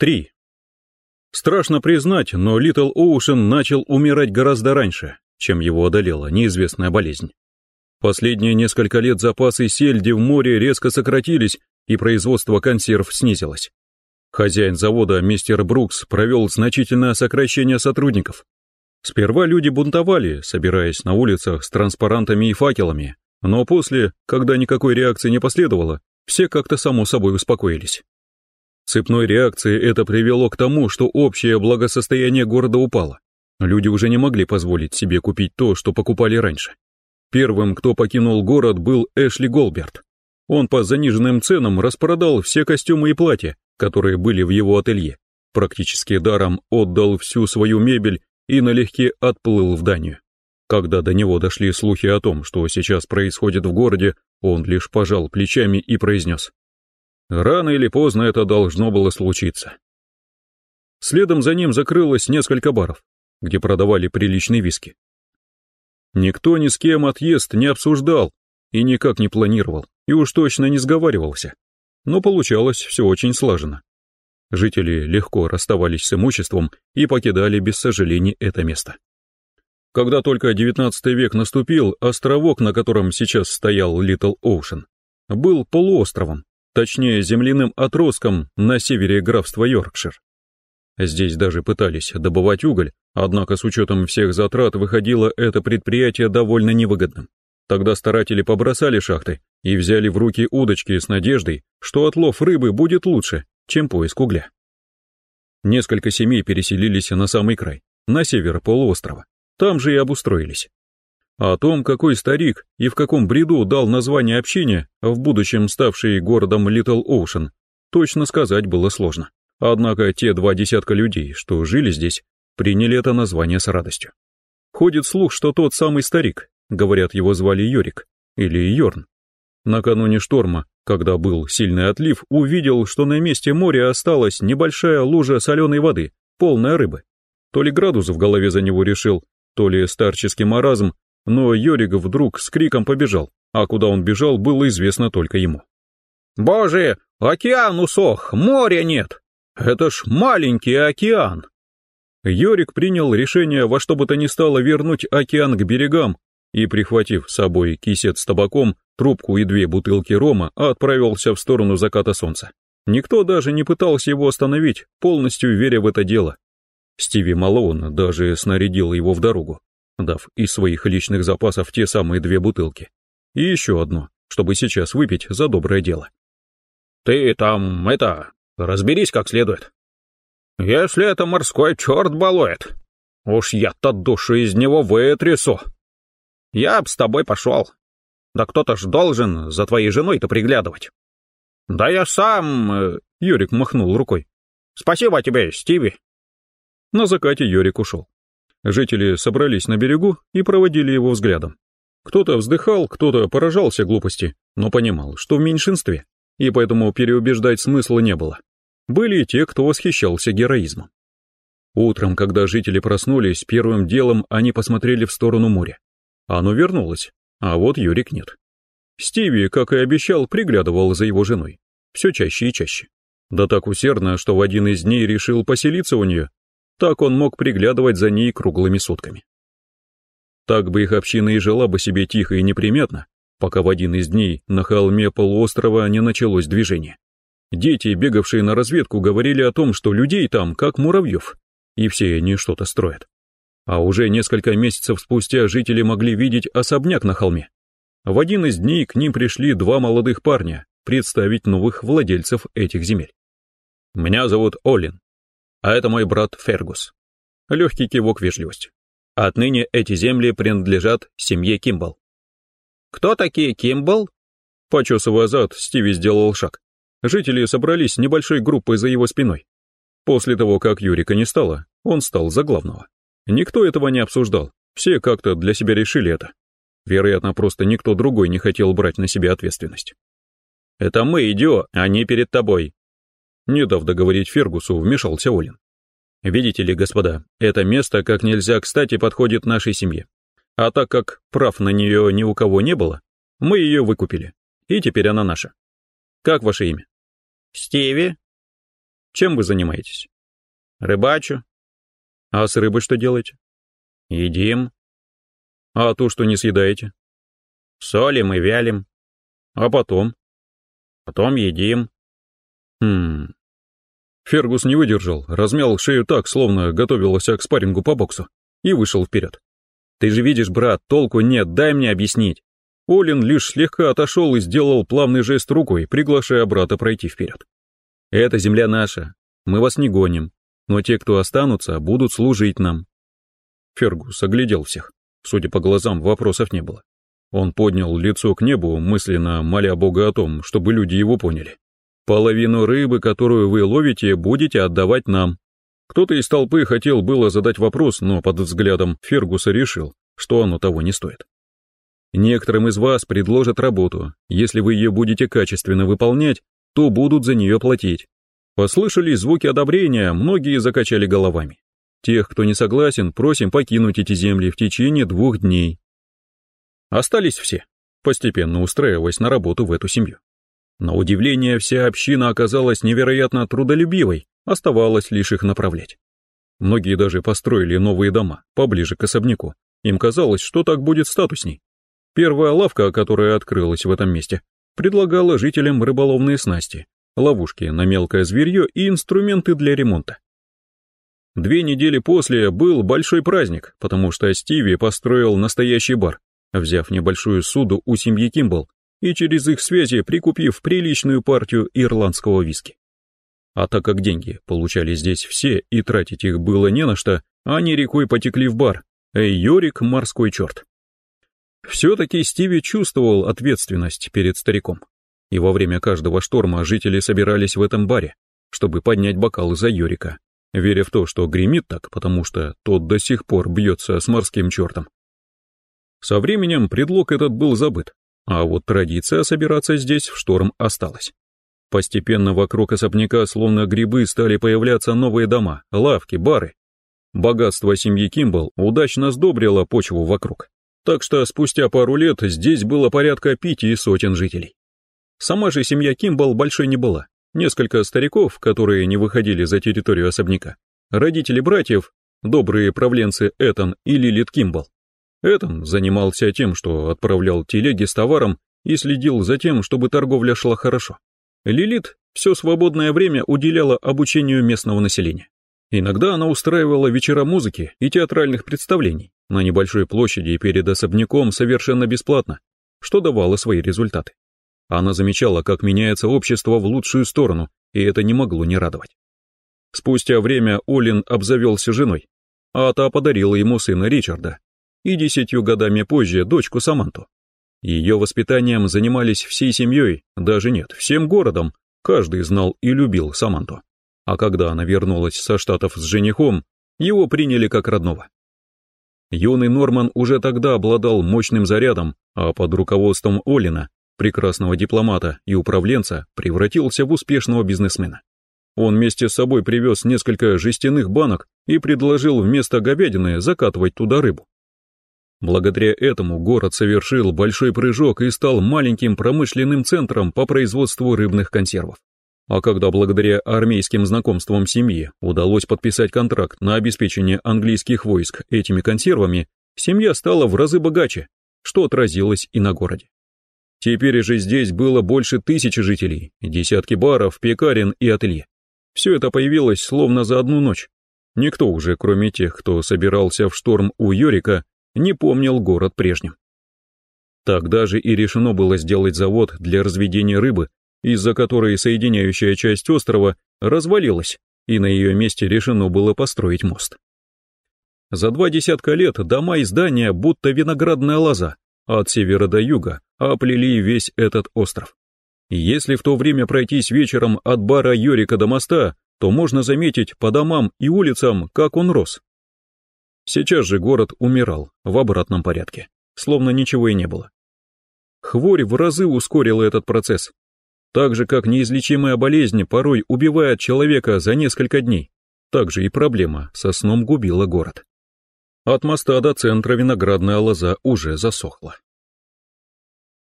3. Страшно признать, но Литл Оушен начал умирать гораздо раньше, чем его одолела неизвестная болезнь. Последние несколько лет запасы сельди в море резко сократились, и производство консерв снизилось. Хозяин завода, мистер Брукс, провел значительное сокращение сотрудников. Сперва люди бунтовали, собираясь на улицах с транспарантами и факелами, но после, когда никакой реакции не последовало, все как-то само собой успокоились. Цепной реакцией это привело к тому, что общее благосостояние города упало. Люди уже не могли позволить себе купить то, что покупали раньше. Первым, кто покинул город, был Эшли Голберт. Он по заниженным ценам распродал все костюмы и платья, которые были в его ателье, практически даром отдал всю свою мебель и налегке отплыл в Данию. Когда до него дошли слухи о том, что сейчас происходит в городе, он лишь пожал плечами и произнес. Рано или поздно это должно было случиться. Следом за ним закрылось несколько баров, где продавали приличные виски. Никто ни с кем отъезд не обсуждал и никак не планировал, и уж точно не сговаривался. Но получалось все очень слаженно. Жители легко расставались с имуществом и покидали без сожалений это место. Когда только XIX век наступил, островок, на котором сейчас стоял Литл Оушен, был полуостровом, точнее земляным отростком на севере графства Йоркшир. Здесь даже пытались добывать уголь, однако с учетом всех затрат выходило это предприятие довольно невыгодным. Тогда старатели побросали шахты и взяли в руки удочки с надеждой, что отлов рыбы будет лучше, чем поиск угля. Несколько семей переселились на самый край, на север полуострова, там же и обустроились. О том, какой старик и в каком бреду дал название общине, в будущем ставшей городом Литл Оушен, точно сказать было сложно. Однако те два десятка людей, что жили здесь, приняли это название с радостью. Ходит слух, что тот самый старик, говорят, его звали Йорик, или Йорн, накануне шторма, когда был сильный отлив, увидел, что на месте моря осталась небольшая лужа соленой воды, полная рыбы. То ли градус в голове за него решил, то ли старческий маразм, но Йорик вдруг с криком побежал, а куда он бежал, было известно только ему. «Боже, океан усох, моря нет! Это ж маленький океан!» Йорик принял решение во что бы то ни стало вернуть океан к берегам и, прихватив с собой кисет с табаком, трубку и две бутылки рома, отправился в сторону заката солнца. Никто даже не пытался его остановить, полностью веря в это дело. Стиви Малоун даже снарядил его в дорогу дав из своих личных запасов те самые две бутылки. И еще одно, чтобы сейчас выпить за доброе дело. «Ты там, это, разберись как следует. Если это морской черт балует, уж я-то душу из него вытрясу. Я б с тобой пошел. Да кто-то ж должен за твоей женой-то приглядывать. Да я сам...» э, — Юрик махнул рукой. «Спасибо тебе, Стиви». На закате Юрик ушел. Жители собрались на берегу и проводили его взглядом. Кто-то вздыхал, кто-то поражался глупости, но понимал, что в меньшинстве, и поэтому переубеждать смысла не было. Были и те, кто восхищался героизмом. Утром, когда жители проснулись, первым делом они посмотрели в сторону моря. Оно вернулось, а вот Юрик нет. Стиви, как и обещал, приглядывал за его женой. Все чаще и чаще. Да так усердно, что в один из дней решил поселиться у нее так он мог приглядывать за ней круглыми сутками. Так бы их община и жила бы себе тихо и неприметно, пока в один из дней на холме полуострова не началось движение. Дети, бегавшие на разведку, говорили о том, что людей там, как муравьев, и все они что-то строят. А уже несколько месяцев спустя жители могли видеть особняк на холме. В один из дней к ним пришли два молодых парня представить новых владельцев этих земель. «Меня зовут Олин, а это мой брат Фергус. Легкий кивок вежливости. Отныне эти земли принадлежат семье Кимбл. Кто такие Кимбл? Почесывая зад, Стиви сделал шаг. Жители собрались небольшой группой за его спиной. После того, как Юрика не стало, он стал за главного. Никто этого не обсуждал, все как-то для себя решили это. Вероятно, просто никто другой не хотел брать на себя ответственность. «Это мы, идио, а не перед тобой», не дав договорить Фергусу, вмешался Олин. «Видите ли, господа, это место как нельзя кстати подходит нашей семье. А так как прав на нее ни у кого не было, мы ее выкупили, и теперь она наша. Как ваше имя?» «Стиви». Чем вы занимаетесь? Рыбачу. А с рыбой что делаете? Едим. А то, что не съедаете? Солим и вялим. А потом? Потом едим. Хм. Фергус не выдержал, размял шею так, словно готовился к спаррингу по боксу, и вышел вперед. «Ты же видишь, брат, толку нет, дай мне объяснить». Олин лишь слегка отошел и сделал плавный жест рукой, приглашая брата пройти вперед. «Это земля наша, мы вас не гоним, но те, кто останутся, будут служить нам». Фергус оглядел всех. Судя по глазам, вопросов не было. Он поднял лицо к небу, мысленно моля Бога о том, чтобы люди его поняли. «Половину рыбы, которую вы ловите, будете отдавать нам». Кто-то из толпы хотел было задать вопрос, но под взглядом Фергуса решил, что оно того не стоит. Некоторым из вас предложат работу. Если вы ее будете качественно выполнять, то будут за нее платить. Послышались звуки одобрения, многие закачали головами. Тех, кто не согласен, просим покинуть эти земли в течение двух дней. Остались все, постепенно устраиваясь на работу в эту семью. На удивление, вся община оказалась невероятно трудолюбивой, оставалось лишь их направлять. Многие даже построили новые дома, поближе к особняку. Им казалось, что так будет статусней. Первая лавка, которая открылась в этом месте, предлагала жителям рыболовные снасти, ловушки на мелкое зверье и инструменты для ремонта. Две недели после был большой праздник, потому что Стиви построил настоящий бар, взяв небольшую суду у семьи Кимбл и через их связи прикупив приличную партию ирландского виски. А так как деньги получали здесь все и тратить их было не на что, они рекой потекли в бар, эй, Йорик, морской черт. Все-таки Стиви чувствовал ответственность перед стариком. И во время каждого шторма жители собирались в этом баре, чтобы поднять бокалы за Йорика, веря в то, что гремит так, потому что тот до сих пор бьется с морским чертом. Со временем предлог этот был забыт, а вот традиция собираться здесь в шторм осталась. Постепенно вокруг особняка словно грибы стали появляться новые дома, лавки, бары. Богатство семьи Кимбл удачно сдобрило почву вокруг, так что спустя пару лет здесь было порядка пяти сотен жителей. Сама же семья Кимбл большой не была, несколько стариков, которые не выходили за территорию особняка, родители братьев, добрые правленцы Этан и Лилит Кимбл, Этан занимался тем, что отправлял телеги с товаром и следил за тем, чтобы торговля шла хорошо. Лилит все свободное время уделяла обучению местного населения. Иногда она устраивала вечера музыки и театральных представлений на небольшой площади перед особняком совершенно бесплатно, что давало свои результаты. Она замечала, как меняется общество в лучшую сторону, и это не могло не радовать. Спустя время Олин обзавелся женой, а та подарила ему сына Ричарда, и десятью годами позже дочку Саманту. Ее воспитанием занимались всей семьей, даже нет, всем городом, каждый знал и любил Саманту. А когда она вернулась со Штатов с женихом, его приняли как родного. Юный Норман уже тогда обладал мощным зарядом, а под руководством Олина, прекрасного дипломата и управленца, превратился в успешного бизнесмена. Он вместе с собой привез несколько жестяных банок и предложил вместо говядины закатывать туда рыбу. Благодаря этому город совершил большой прыжок и стал маленьким промышленным центром по производству рыбных консервов. А когда благодаря армейским знакомствам семьи удалось подписать контракт на обеспечение английских войск этими консервами, семья стала в разы богаче, что отразилось и на городе. Теперь же здесь было больше тысячи жителей, десятки баров, пекарен и ателье. Все это появилось словно за одну ночь. Никто уже, кроме тех, кто собирался в шторм у Йорика, не помнил город прежним. Тогда же и решено было сделать завод для разведения рыбы, из-за которой соединяющая часть острова развалилась, и на ее месте решено было построить мост. За два десятка лет дома и здания, будто виноградная лоза, от севера до юга, оплели весь этот остров. Если в то время пройтись вечером от бара Йорика до моста, то можно заметить по домам и улицам, как он рос. Сейчас же город умирал в обратном порядке, словно ничего и не было. Хворь в разы ускорила этот процесс. Так же, как неизлечимая болезнь порой убивает человека за несколько дней, так же и проблема со сном губила город. От моста до центра виноградная лоза уже засохла.